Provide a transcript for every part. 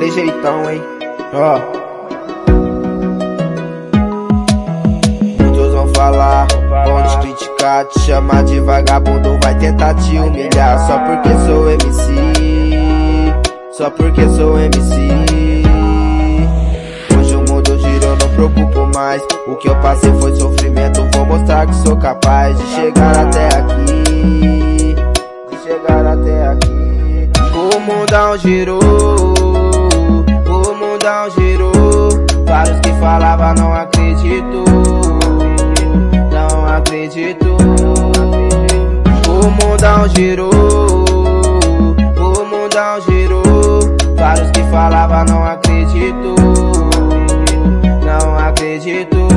daquele jeitão, hein? Ó. Muitos vão falar, vão te criticar, te chamar de vagabundo, vai tentar te humilhar só porque sou MC. Só porque sou MC. Hoje o mundo girou, não preocupo mais. O que eu passei foi sofrimento, vou mostrar que sou capaz de chegar até aqui. De chegar até aqui. O mundão girou mundão girou Vários que falavam não acredito. Não acredito. O mundão girou O mundão girou Vários que falavam não acredito. Não acredito.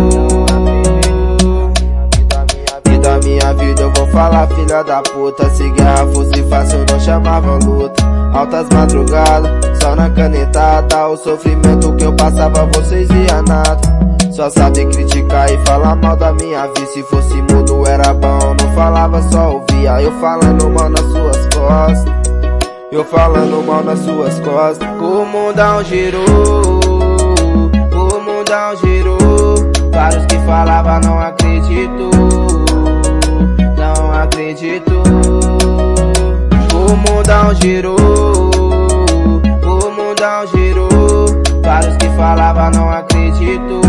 Da minha vida eu vou falar filha da puta. Se guerra fosse fácil não chamavam luta. Altas madrugadas, só na canetada O sofrimento que eu passava vocês via nada. Só sabe criticar e falar mal da minha vida. Se fosse mudo era bom, não falava só ouvia Eu falando mal nas suas costas. Eu falando mal nas suas costas. O mundão girou O mundão girou Vários que falavam não acredito Não acredito. O mundão girou Vários que falavam não acredito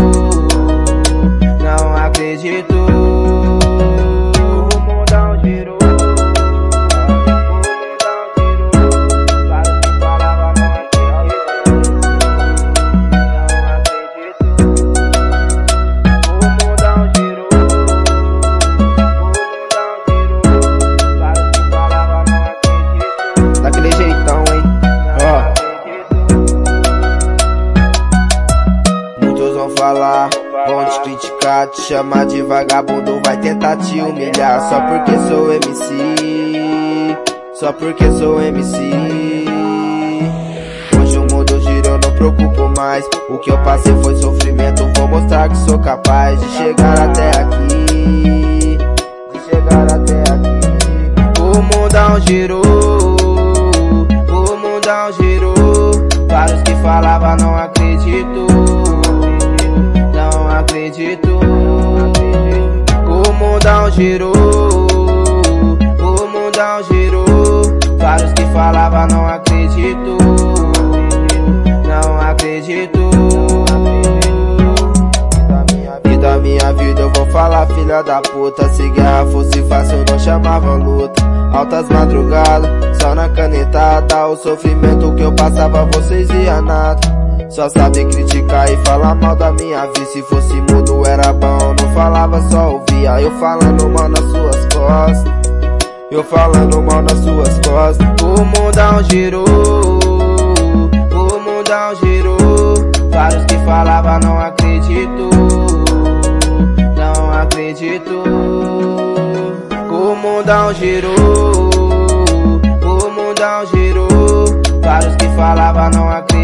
te chamar de vagabundo, vai tentar te humilhar. Só porque sou MC, só porque sou MC. Hoje o mundo girou, não preocupo mais, o que eu passei foi sofrimento, vou mostrar que sou capaz de chegar até aqui, de chegar até aqui. O mundão girou, girou O mundão girou Vários que falavam não acredito Não acredito. Da minha vida eu vou falar filha da puta. Se guerra fosse fácil não chamava luta. Altas madrugadas, só na canetada O sofrimento que eu passava vocês via nada só sabe criticar e falar mal da minha vida. Se fosse mudo era bom, não falava só ouvia Eu falando mal nas suas costas. Eu falando mal nas suas costas. O mundão girou O mundão girou Vários que falavam não acredito. Não acredito. O mundão girou O mundão girou Vários que falavam não acredito